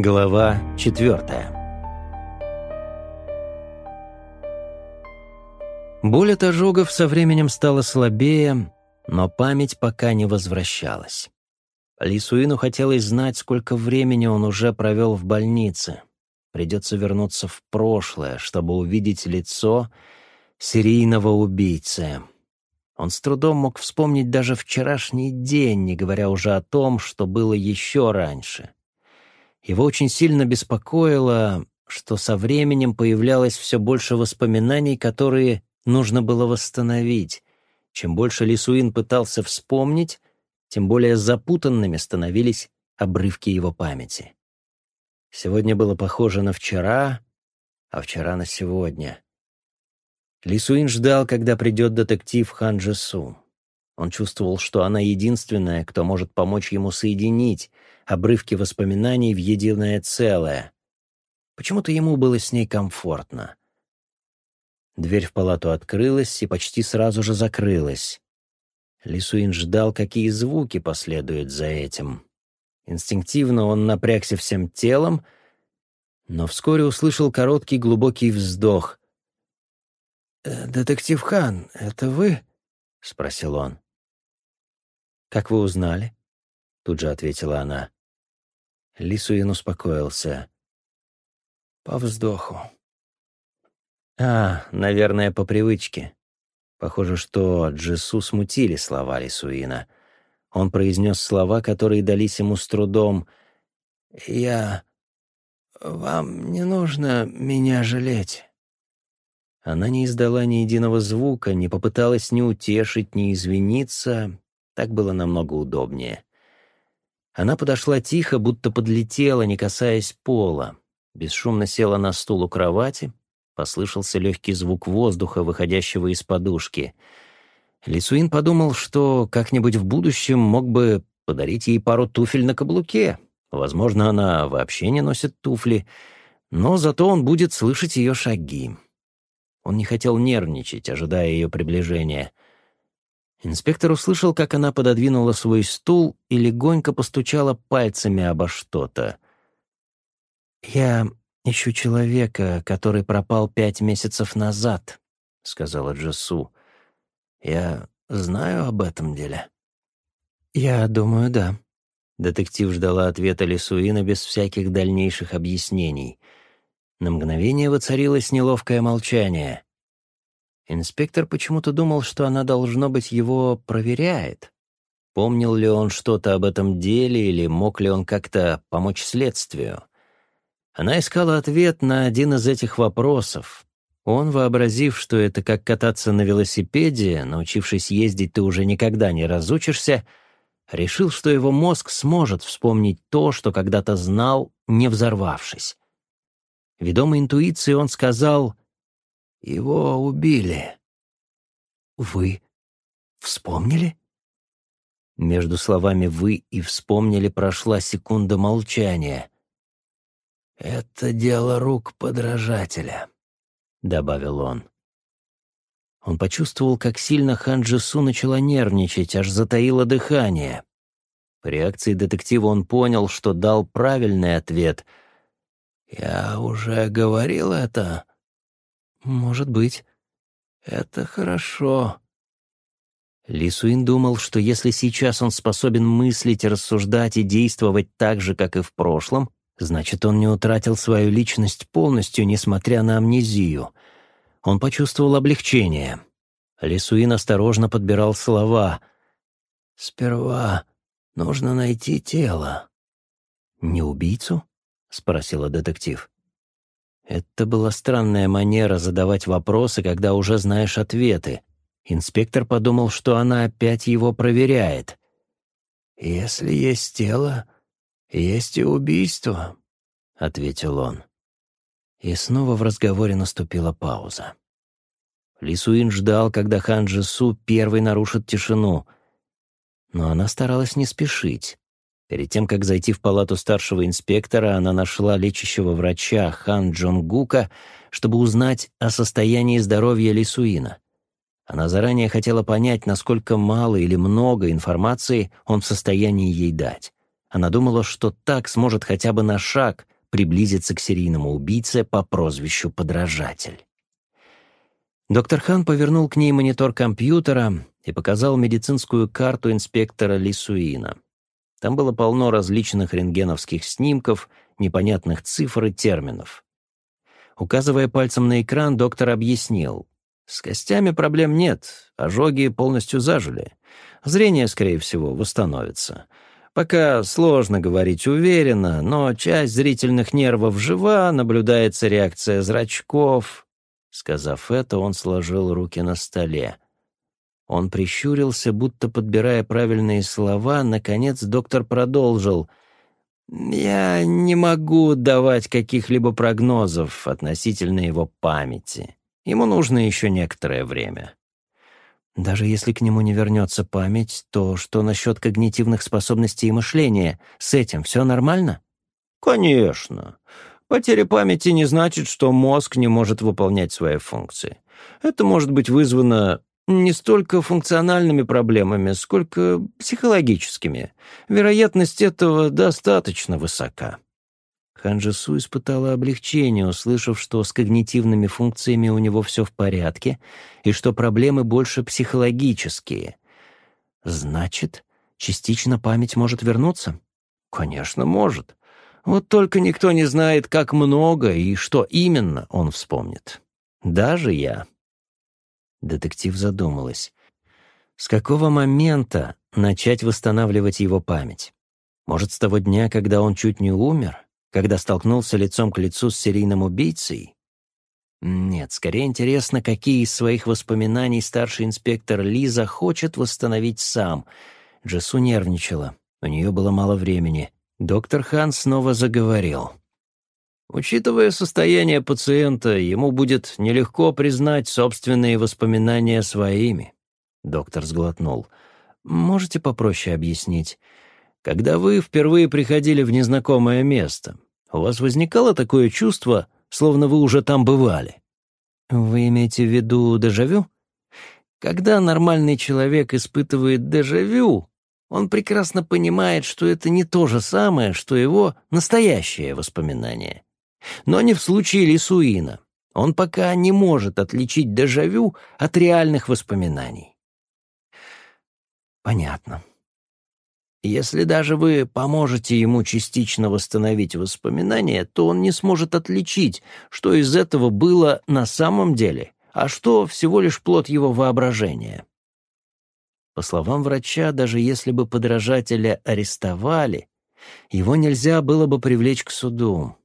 Глава четвертая. Боль от ожогов со временем стала слабее, но память пока не возвращалась. Лисуину хотелось знать, сколько времени он уже провел в больнице. Придется вернуться в прошлое, чтобы увидеть лицо серийного убийцы. Он с трудом мог вспомнить даже вчерашний день, не говоря уже о том, что было еще раньше. Его очень сильно беспокоило, что со временем появлялось все больше воспоминаний, которые нужно было восстановить. Чем больше Лисуин пытался вспомнить, тем более запутанными становились обрывки его памяти. Сегодня было похоже на вчера, а вчера на сегодня. Лисуин ждал, когда придет детектив Хан Джесу. Он чувствовал, что она единственная, кто может помочь ему соединить обрывки воспоминаний в единое целое. Почему-то ему было с ней комфортно. Дверь в палату открылась и почти сразу же закрылась. Лисуин ждал, какие звуки последуют за этим. Инстинктивно он напрягся всем телом, но вскоре услышал короткий глубокий вздох. «Э, «Детектив Хан, это вы?» — спросил он. «Как вы узнали?» — тут же ответила она. Лисуин успокоился. «По вздоху». «А, наверное, по привычке». Похоже, что Джису смутили слова Лисуина. Он произнес слова, которые дались ему с трудом. «Я... Вам не нужно меня жалеть». Она не издала ни единого звука, не попыталась ни утешить, ни извиниться. Так было намного удобнее. Она подошла тихо, будто подлетела, не касаясь пола. Бесшумно села на стул у кровати, Послышался легкий звук воздуха, выходящего из подушки. Лисуин подумал, что как-нибудь в будущем мог бы подарить ей пару туфель на каблуке. Возможно, она вообще не носит туфли, но зато он будет слышать ее шаги. Он не хотел нервничать, ожидая ее приближения. Инспектор услышал, как она пододвинула свой стул и легонько постучала пальцами обо что-то. «Я «Ищу человека, который пропал пять месяцев назад», — сказала Джесу. «Я знаю об этом деле». «Я думаю, да». Детектив ждала ответа Лисуина без всяких дальнейших объяснений. На мгновение воцарилось неловкое молчание. Инспектор почему-то думал, что она, должно быть, его проверяет. Помнил ли он что-то об этом деле или мог ли он как-то помочь следствию? Она искала ответ на один из этих вопросов. Он, вообразив, что это как кататься на велосипеде, научившись ездить, ты уже никогда не разучишься, решил, что его мозг сможет вспомнить то, что когда-то знал, не взорвавшись. Ведомой интуицией он сказал «Его убили». «Вы вспомнили?» Между словами «вы» и «вспомнили» прошла секунда молчания — «Это дело рук подражателя», — добавил он. Он почувствовал, как сильно Хан Джису начала нервничать, аж затаило дыхание. По реакции детектива он понял, что дал правильный ответ. «Я уже говорил это?» «Может быть». «Это хорошо». Лисуин думал, что если сейчас он способен мыслить, рассуждать и действовать так же, как и в прошлом, Значит, он не утратил свою личность полностью, несмотря на амнезию. Он почувствовал облегчение. Лисуин осторожно подбирал слова. «Сперва нужно найти тело». «Не убийцу?» — спросила детектив. Это была странная манера задавать вопросы, когда уже знаешь ответы. Инспектор подумал, что она опять его проверяет. «Если есть тело, «Есть и убийство», — ответил он. И снова в разговоре наступила пауза. Лисуин ждал, когда Хан Джису первый нарушит тишину. Но она старалась не спешить. Перед тем, как зайти в палату старшего инспектора, она нашла лечащего врача Хан Джонгука, чтобы узнать о состоянии здоровья Лисуина. Она заранее хотела понять, насколько мало или много информации он в состоянии ей дать. Она думала, что так сможет хотя бы на шаг приблизиться к серийному убийце по прозвищу «Подражатель». Доктор Хан повернул к ней монитор компьютера и показал медицинскую карту инспектора Лисуина. Там было полно различных рентгеновских снимков, непонятных цифр и терминов. Указывая пальцем на экран, доктор объяснил. «С костями проблем нет, ожоги полностью зажили. Зрение, скорее всего, восстановится. Пока сложно говорить уверенно, но часть зрительных нервов жива, наблюдается реакция зрачков». Сказав это, он сложил руки на столе. Он прищурился, будто подбирая правильные слова. Наконец доктор продолжил. «Я не могу давать каких-либо прогнозов относительно его памяти. Ему нужно еще некоторое время». Даже если к нему не вернется память, то что насчет когнитивных способностей и мышления? С этим все нормально? Конечно. Потеря памяти не значит, что мозг не может выполнять свои функции. Это может быть вызвано не столько функциональными проблемами, сколько психологическими. Вероятность этого достаточно высока. Ханжису испытала облегчение, услышав, что с когнитивными функциями у него все в порядке и что проблемы больше психологические. Значит, частично память может вернуться? Конечно, может. Вот только никто не знает, как много и что именно он вспомнит. Даже я. Детектив задумалась. С какого момента начать восстанавливать его память? Может, с того дня, когда он чуть не умер? Когда столкнулся лицом к лицу с серийным убийцей? Нет, скорее интересно, какие из своих воспоминаний старший инспектор Лиза хочет восстановить сам. Джессу нервничала. У нее было мало времени. Доктор Хан снова заговорил. Учитывая состояние пациента, ему будет нелегко признать собственные воспоминания своими. Доктор сглотнул. Можете попроще объяснить? Когда вы впервые приходили в незнакомое место, у вас возникало такое чувство, словно вы уже там бывали? Вы имеете в виду дежавю? Когда нормальный человек испытывает дежавю, он прекрасно понимает, что это не то же самое, что его настоящее воспоминание. Но не в случае Лисуина. Он пока не может отличить дежавю от реальных воспоминаний. Понятно. Если даже вы поможете ему частично восстановить воспоминания, то он не сможет отличить, что из этого было на самом деле, а что всего лишь плод его воображения. По словам врача, даже если бы подражателя арестовали, его нельзя было бы привлечь к суду.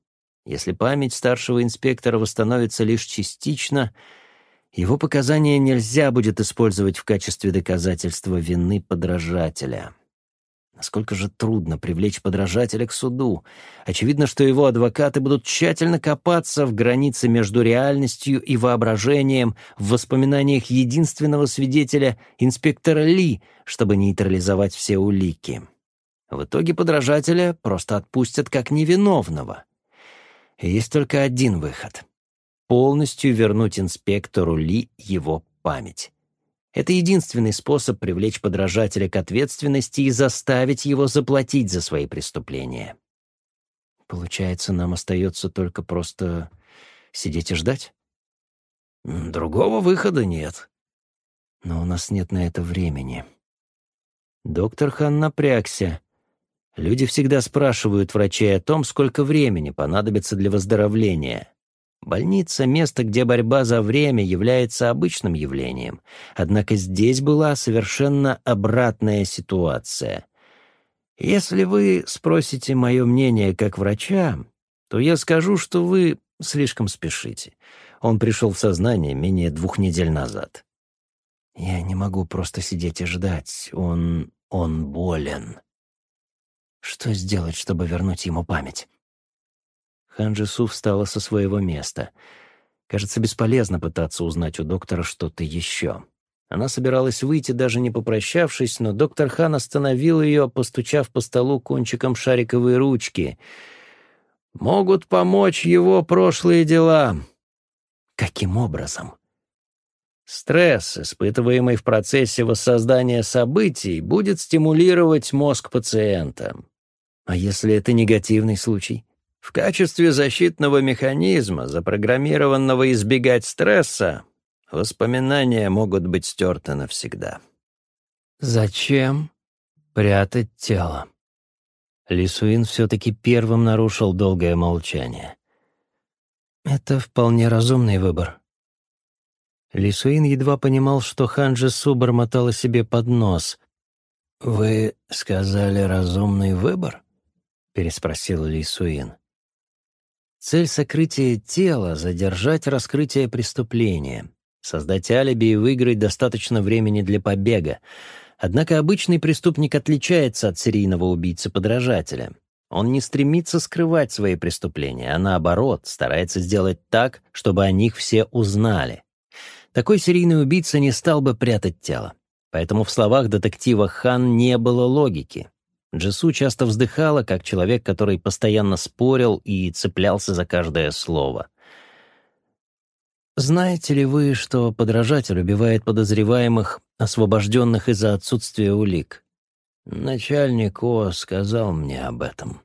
Если память старшего инспектора восстановится лишь частично, его показания нельзя будет использовать в качестве доказательства вины подражателя. Насколько же трудно привлечь подражателя к суду. Очевидно, что его адвокаты будут тщательно копаться в границе между реальностью и воображением в воспоминаниях единственного свидетеля, инспектора Ли, чтобы нейтрализовать все улики. В итоге подражателя просто отпустят как невиновного. Есть только один выход — полностью вернуть инспектору Ли его память. Это единственный способ привлечь подражателя к ответственности и заставить его заплатить за свои преступления. Получается, нам остается только просто сидеть и ждать? Другого выхода нет. Но у нас нет на это времени. Доктор Хан напрягся. Люди всегда спрашивают врачей о том, сколько времени понадобится для выздоровления. Больница — место, где борьба за время является обычным явлением. Однако здесь была совершенно обратная ситуация. Если вы спросите мое мнение как врача, то я скажу, что вы слишком спешите. Он пришел в сознание менее двух недель назад. Я не могу просто сидеть и ждать. Он... он болен. Что сделать, чтобы вернуть ему память? Ханжису встала со своего места. Кажется, бесполезно пытаться узнать у доктора что-то еще. Она собиралась выйти, даже не попрощавшись, но доктор Хан остановил ее, постучав по столу кончиком шариковой ручки. «Могут помочь его прошлые дела». «Каким образом?» Стресс, испытываемый в процессе воссоздания событий, будет стимулировать мозг пациента. А если это негативный случай? В качестве защитного механизма, запрограммированного избегать стресса, воспоминания могут быть стерты навсегда. Зачем прятать тело? Лисуин все-таки первым нарушил долгое молчание. Это вполне разумный выбор. Лисуин едва понимал, что Ханджи Су бормотала себе под нос. «Вы сказали разумный выбор?» — переспросил Лисуин. Цель сокрытия тела — задержать раскрытие преступления, создать алиби и выиграть достаточно времени для побега. Однако обычный преступник отличается от серийного убийцы-подражателя. Он не стремится скрывать свои преступления, а наоборот, старается сделать так, чтобы о них все узнали. Такой серийный убийца не стал бы прятать тело. Поэтому в словах детектива Хан не было логики. Джису часто вздыхала, как человек, который постоянно спорил и цеплялся за каждое слово. «Знаете ли вы, что подражатель убивает подозреваемых, освобожденных из-за отсутствия улик?» «Начальник О сказал мне об этом».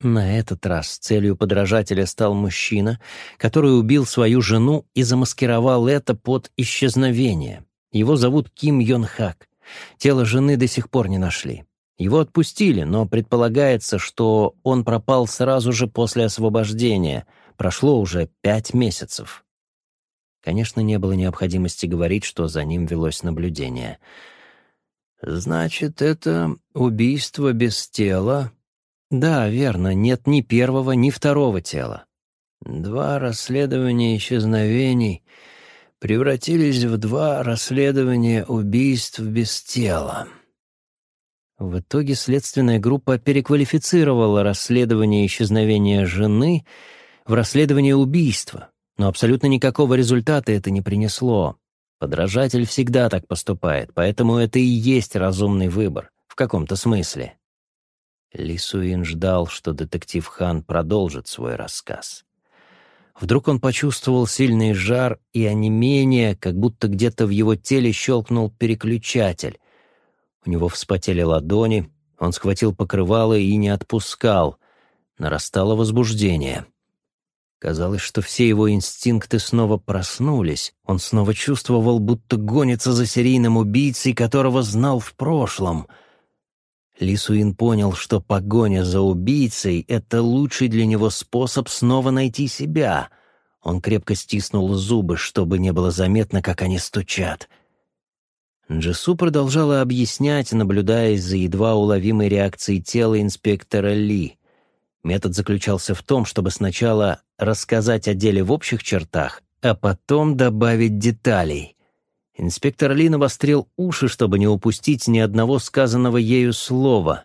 На этот раз целью подражателя стал мужчина, который убил свою жену и замаскировал это под исчезновение. Его зовут Ким Йон Хак. Тело жены до сих пор не нашли. Его отпустили, но предполагается, что он пропал сразу же после освобождения. Прошло уже пять месяцев. Конечно, не было необходимости говорить, что за ним велось наблюдение. «Значит, это убийство без тела?» «Да, верно, нет ни первого, ни второго тела». «Два расследования исчезновений превратились в два расследования убийств без тела». В итоге следственная группа переквалифицировала расследование исчезновения жены в расследование убийства, но абсолютно никакого результата это не принесло. Подражатель всегда так поступает, поэтому это и есть разумный выбор, в каком-то смысле. Лисуин ждал, что детектив Хан продолжит свой рассказ. Вдруг он почувствовал сильный жар и онемение, как будто где-то в его теле щелкнул переключатель, у него вспотели ладони, он схватил покрывало и не отпускал. Нарастало возбуждение. Казалось, что все его инстинкты снова проснулись. Он снова чувствовал, будто гонится за серийным убийцей, которого знал в прошлом. Лисуин понял, что погоня за убийцей — это лучший для него способ снова найти себя. Он крепко стиснул зубы, чтобы не было заметно, как они стучат. Джесу продолжала объяснять, наблюдая за едва уловимой реакцией тела инспектора Ли. Метод заключался в том, чтобы сначала рассказать о деле в общих чертах, а потом добавить деталей. Инспектор Ли навострил уши, чтобы не упустить ни одного сказанного ею слова.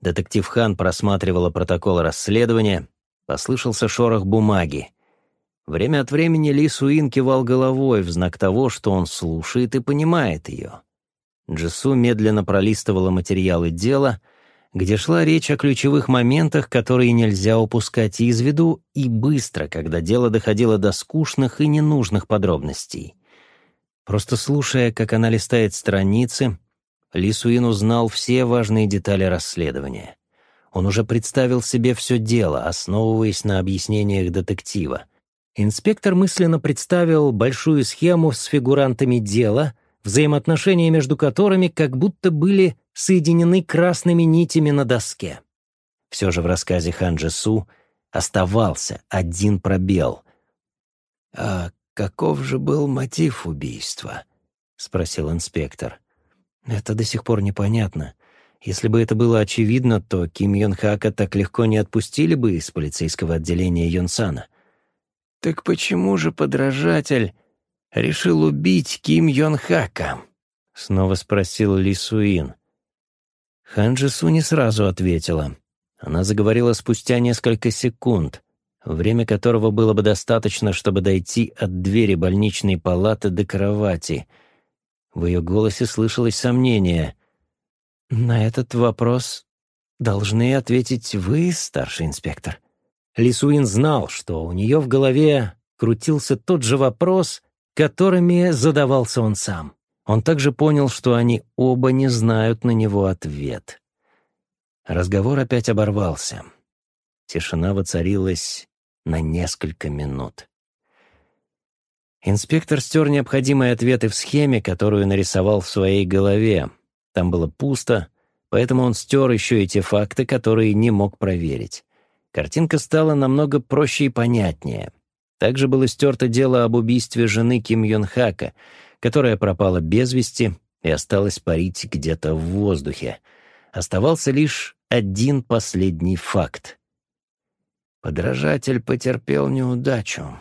Детектив Хан просматривала протокол расследования, послышался шорох бумаги. Время от времени Ли Суин кивал головой в знак того, что он слушает и понимает ее. Джису медленно пролистывала материалы дела, где шла речь о ключевых моментах, которые нельзя упускать из виду, и быстро, когда дело доходило до скучных и ненужных подробностей. Просто слушая, как она листает страницы, Ли Суин узнал все важные детали расследования. Он уже представил себе все дело, основываясь на объяснениях детектива — Инспектор мысленно представил большую схему с фигурантами дела, взаимоотношения между которыми как будто были соединены красными нитями на доске. Все же в рассказе Ханджи Су оставался один пробел. «А каков же был мотив убийства?» — спросил инспектор. «Это до сих пор непонятно. Если бы это было очевидно, то Ким Йон Хака так легко не отпустили бы из полицейского отделения Йонсана. «Так почему же подражатель решил убить Ким Йон Хака?» — снова спросил Ли Суин. Хан Джису не сразу ответила. Она заговорила спустя несколько секунд, время которого было бы достаточно, чтобы дойти от двери больничной палаты до кровати. В ее голосе слышалось сомнение. «На этот вопрос должны ответить вы, старший инспектор». Лисуин знал, что у нее в голове крутился тот же вопрос, которыми задавался он сам. Он также понял, что они оба не знают на него ответ. Разговор опять оборвался. Тишина воцарилась на несколько минут. Инспектор стер необходимые ответы в схеме, которую нарисовал в своей голове. Там было пусто, поэтому он стер еще и те факты, которые не мог проверить. Картинка стала намного проще и понятнее. Также было стерто дело об убийстве жены Ким Йон Хака, которая пропала без вести и осталась парить где-то в воздухе. Оставался лишь один последний факт. Подражатель потерпел неудачу.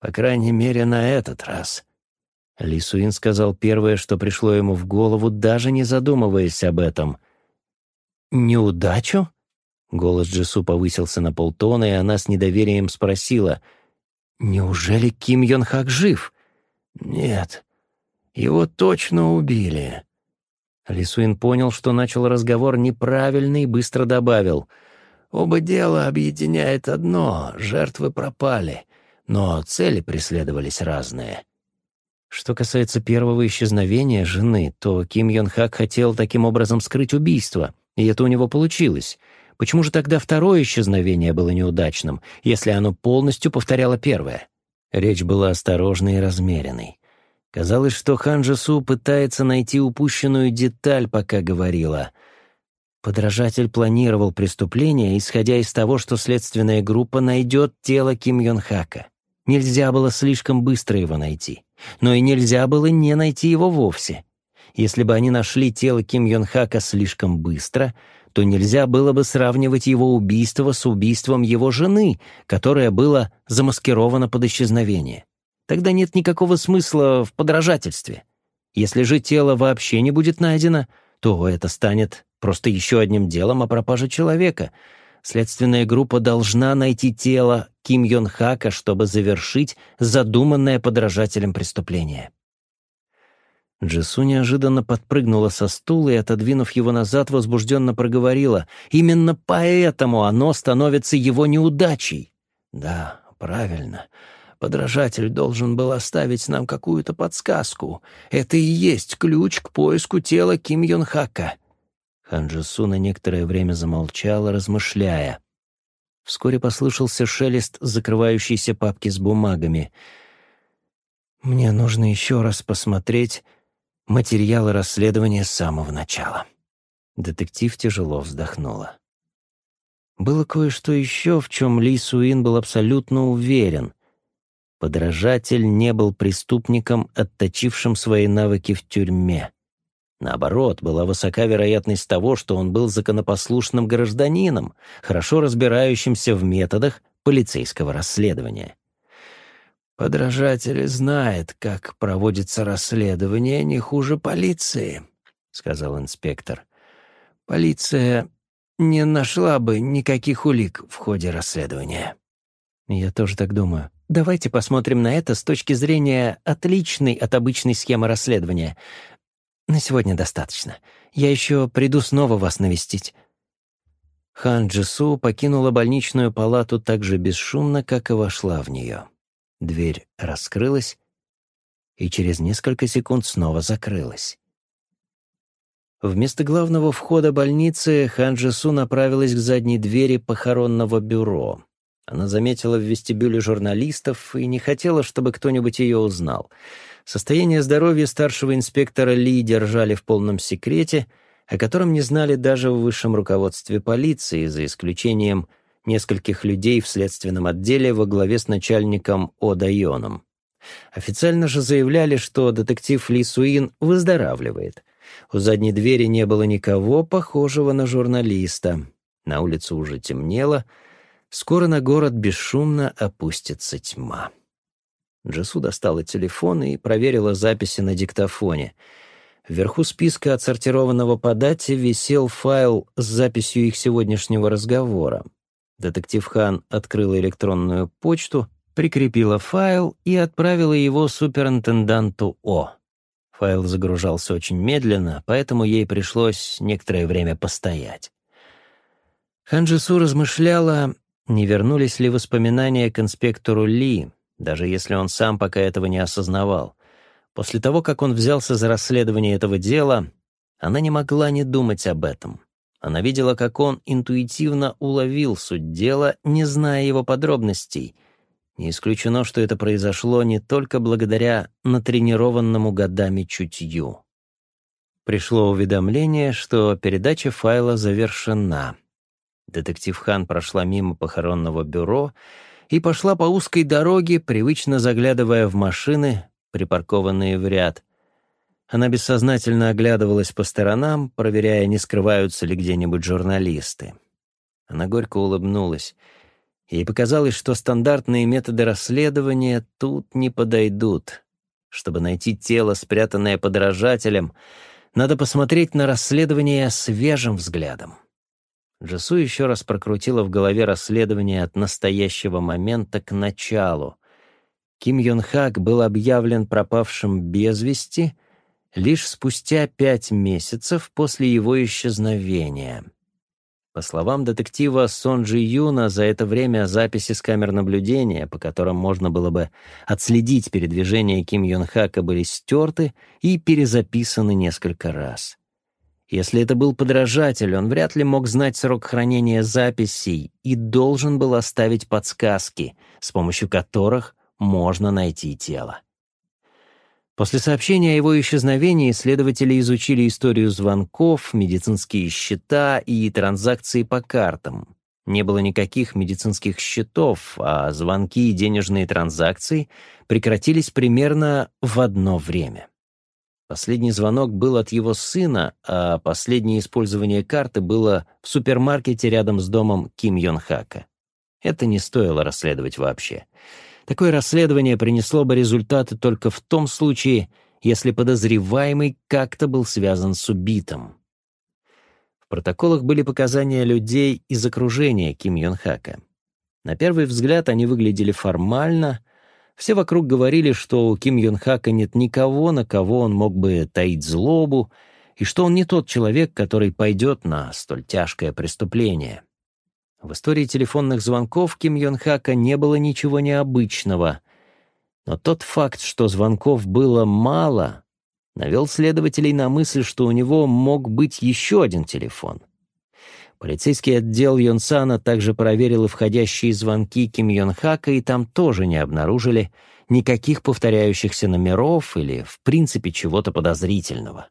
По крайней мере, на этот раз. Ли Суин сказал первое, что пришло ему в голову, даже не задумываясь об этом. «Неудачу?» Голос Джису повысился на полтона, и она с недоверием спросила. «Неужели Ким Йон Хак жив?» «Нет, его точно убили». Лисуин понял, что начал разговор неправильно и быстро добавил. «Оба дела объединяет одно — жертвы пропали но цели преследовались разные. Что касается первого исчезновения жены, то Ким Йон Хак хотел таким образом скрыть убийство, и это у него получилось. Почему же тогда второе исчезновение было неудачным, если оно полностью повторяло первое? Речь была осторожной и размеренной. Казалось, что Хан Джису пытается найти упущенную деталь, пока говорила. Подражатель планировал преступление, исходя из того, что следственная группа найдет тело Ким Йон Хака. Нельзя было слишком быстро его найти. Но и нельзя было не найти его вовсе. Если бы они нашли тело Ким Йон Хака слишком быстро, то нельзя было бы сравнивать его убийство с убийством его жены, которое было замаскировано под исчезновение. Тогда нет никакого смысла в подражательстве. Если же тело вообще не будет найдено, то это станет просто еще одним делом о пропаже человека — Следственная группа должна найти тело Ким Йон Хака, чтобы завершить задуманное подражателем преступление. Джису неожиданно подпрыгнула со стула и, отодвинув его назад, возбужденно проговорила. «Именно поэтому оно становится его неудачей». «Да, правильно. Подражатель должен был оставить нам какую-то подсказку. Это и есть ключ к поиску тела Ким Йон Хака. Ханджису на некоторое время замолчала, размышляя. Вскоре послышался шелест закрывающейся папки с бумагами. «Мне нужно еще раз посмотреть материалы расследования с самого начала». Детектив тяжело вздохнула. Было кое-что еще, в чем Ли Суин был абсолютно уверен. Подражатель не был преступником, отточившим свои навыки в тюрьме. Наоборот, была высока вероятность того, что он был законопослушным гражданином, хорошо разбирающимся в методах полицейского расследования. «Подражатель знает, как проводится расследование не хуже полиции», — сказал инспектор. «Полиция не нашла бы никаких улик в ходе расследования». «Я тоже так думаю. Давайте посмотрим на это с точки зрения отличной от обычной схемы расследования. На сегодня достаточно. Я еще приду снова вас навестить». Хан Джису покинула больничную палату так же бесшумно, как и вошла в нее. Дверь раскрылась и через несколько секунд снова закрылась. Вместо главного входа больницы Хан Джису направилась к задней двери похоронного бюро. Она заметила в вестибюле журналистов и не хотела, чтобы кто-нибудь ее узнал — Состояние здоровья старшего инспектора Ли держали в полном секрете, о котором не знали даже в высшем руководстве полиции, за исключением нескольких людей в следственном отделе во главе с начальником О. Дайоном. Официально же заявляли, что детектив Ли Суин выздоравливает. У задней двери не было никого, похожего на журналиста. На улице уже темнело. Скоро на город бесшумно опустится тьма. Джесу достала телефон и проверила записи на диктофоне. Вверху списка отсортированного по дате висел файл с записью их сегодняшнего разговора. Детектив Хан открыла электронную почту, прикрепила файл и отправила его суперинтенданту О. Файл загружался очень медленно, поэтому ей пришлось некоторое время постоять. Хан Джису размышляла, не вернулись ли воспоминания к инспектору Ли, даже если он сам пока этого не осознавал. После того, как он взялся за расследование этого дела, она не могла не думать об этом. Она видела, как он интуитивно уловил суть дела, не зная его подробностей. Не исключено, что это произошло не только благодаря натренированному годами чутью. Пришло уведомление, что передача файла завершена. Детектив Хан прошла мимо похоронного бюро и пошла по узкой дороге, привычно заглядывая в машины, припаркованные в ряд. Она бессознательно оглядывалась по сторонам, проверяя, не скрываются ли где-нибудь журналисты. Она горько улыбнулась. Ей показалось, что стандартные методы расследования тут не подойдут. Чтобы найти тело, спрятанное подражателем, надо посмотреть на расследование свежим взглядом. Джасу еще раз прокрутила в голове расследование от настоящего момента к началу. Ким Йон Хак был объявлен пропавшим без вести — лишь спустя пять месяцев после его исчезновения. По словам детектива Сонджи Юна, за это время записи с камер наблюдения, по которым можно было бы отследить передвижение Ким Йон Хака, были стерты и перезаписаны несколько раз. Если это был подражатель, он вряд ли мог знать срок хранения записей и должен был оставить подсказки, с помощью которых можно найти тело. После сообщения о его исчезновении следователи изучили историю звонков, медицинские счета и транзакции по картам. Не было никаких медицинских счетов, а звонки и денежные транзакции прекратились примерно в одно время. Последний звонок был от его сына, а последнее использование карты было в супермаркете рядом с домом Ким Йон Хака. Это не стоило расследовать вообще. Такое расследование принесло бы результаты только в том случае, если подозреваемый как-то был связан с убитым. В протоколах были показания людей из окружения Ким Йон Хака. На первый взгляд они выглядели формально. Все вокруг говорили, что у Ким Йон Хака нет никого, на кого он мог бы таить злобу, и что он не тот человек, который пойдет на столь тяжкое преступление. В истории телефонных звонков Ким Йон Хака не было ничего необычного. Но тот факт, что звонков было мало, навел следователей на мысль, что у него мог быть еще один телефон. Полицейский отдел Йонсана также проверил входящие звонки Ким Йон Хака, и там тоже не обнаружили никаких повторяющихся номеров или, в принципе, чего-то подозрительного.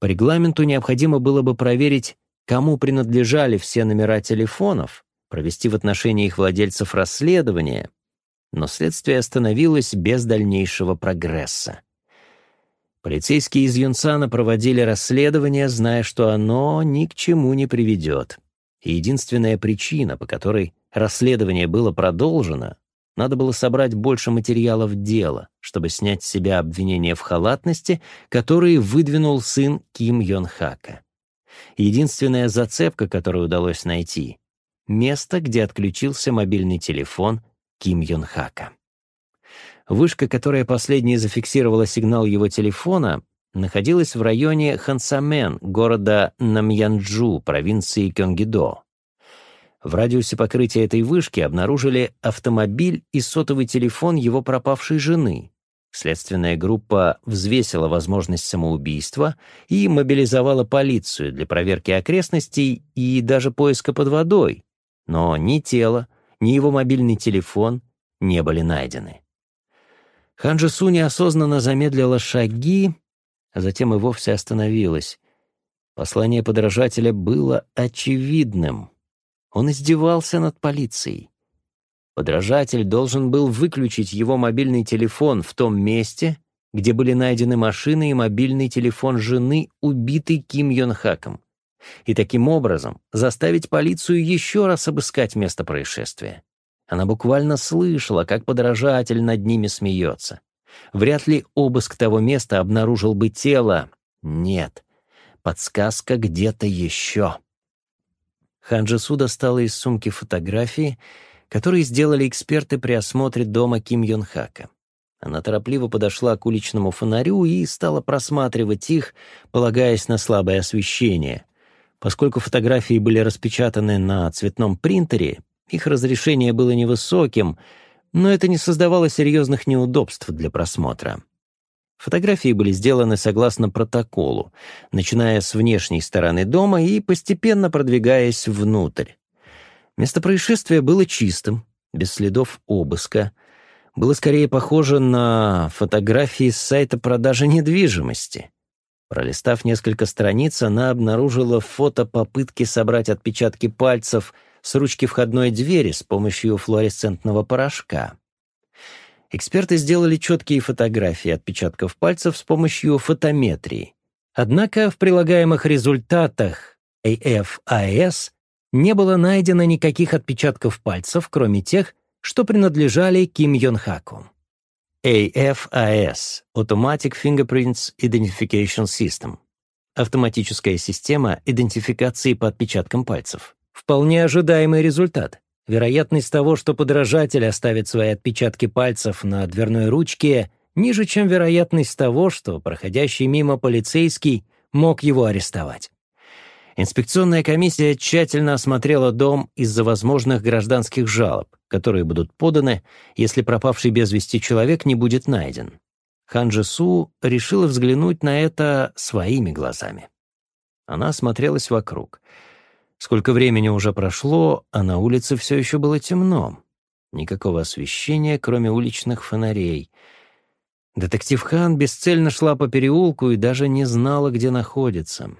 По регламенту необходимо было бы проверить кому принадлежали все номера телефонов, провести в отношении их владельцев расследование, но следствие остановилось без дальнейшего прогресса. Полицейские из Юнсана проводили расследование, зная, что оно ни к чему не приведет. И единственная причина, по которой расследование было продолжено, надо было собрать больше материалов дела, чтобы снять с себя обвинения в халатности, которые выдвинул сын Ким Йон Хака. Единственная зацепка, которую удалось найти — место, где отключился мобильный телефон Ким Йон Хака. Вышка, которая последней зафиксировала сигнал его телефона, находилась в районе Хансамен, города Намьянджу, провинции Кёнгидо. В радиусе покрытия этой вышки обнаружили автомобиль и сотовый телефон его пропавшей жены. Следственная группа взвесила возможность самоубийства и мобилизовала полицию для проверки окрестностей и даже поиска под водой. Но ни тело, ни его мобильный телефон не были найдены. Ханжису неосознанно замедлила шаги, а затем и вовсе остановилась. Послание подражателя было очевидным. Он издевался над полицией. Подражатель должен был выключить его мобильный телефон в том месте, где были найдены машины и мобильный телефон жены, убитой Ким Йон Хаком, и таким образом заставить полицию еще раз обыскать место происшествия. Она буквально слышала, как подражатель над ними смеется. Вряд ли обыск того места обнаружил бы тело. Нет, подсказка где-то еще. Ханджису достала из сумки фотографии которые сделали эксперты при осмотре дома Ким Йон Хака. Она торопливо подошла к уличному фонарю и стала просматривать их, полагаясь на слабое освещение. Поскольку фотографии были распечатаны на цветном принтере, их разрешение было невысоким, но это не создавало серьезных неудобств для просмотра. Фотографии были сделаны согласно протоколу, начиная с внешней стороны дома и постепенно продвигаясь внутрь. Место происшествия было чистым, без следов обыска. Было скорее похоже на фотографии с сайта продажи недвижимости. Пролистав несколько страниц, она обнаружила фото попытки собрать отпечатки пальцев с ручки входной двери с помощью флуоресцентного порошка. Эксперты сделали четкие фотографии отпечатков пальцев с помощью фотометрии. Однако в прилагаемых результатах AFIS не было найдено никаких отпечатков пальцев, кроме тех, что принадлежали Ким Йон Хаку. AFIS — Automatic Fingerprints Identification System — автоматическая система идентификации по отпечаткам пальцев. Вполне ожидаемый результат. Вероятность того, что подражатель оставит свои отпечатки пальцев на дверной ручке, ниже, чем вероятность того, что проходящий мимо полицейский мог его арестовать. Инспекционная комиссия тщательно осмотрела дом из-за возможных гражданских жалоб, которые будут поданы, если пропавший без вести человек не будет найден. Ханджи Су решила взглянуть на это своими глазами. Она осмотрелась вокруг — Сколько времени уже прошло, а на улице все еще было темно. Никакого освещения, кроме уличных фонарей. Детектив Хан бесцельно шла по переулку и даже не знала, где находится.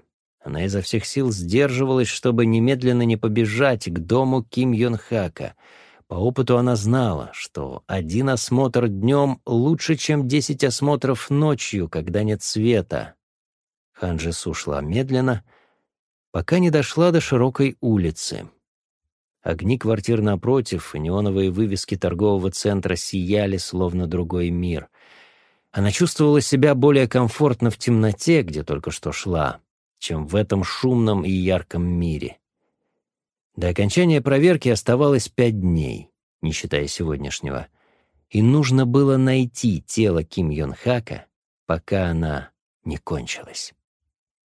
Она изо всех сил сдерживалась, чтобы немедленно не побежать к дому Ким Йон Хака. По опыту она знала, что один осмотр днем лучше, чем десять осмотров ночью, когда нет света. Ханжису шла медленно — пока не дошла до широкой улицы. Огни квартир напротив и неоновые вывески торгового центра сияли, словно другой мир. Она чувствовала себя более комфортно в темноте, где только что шла, чем в этом шумном и ярком мире. До окончания проверки оставалось пять дней, не считая сегодняшнего, и нужно было найти тело Ким Йон Хака, пока она не кончилась.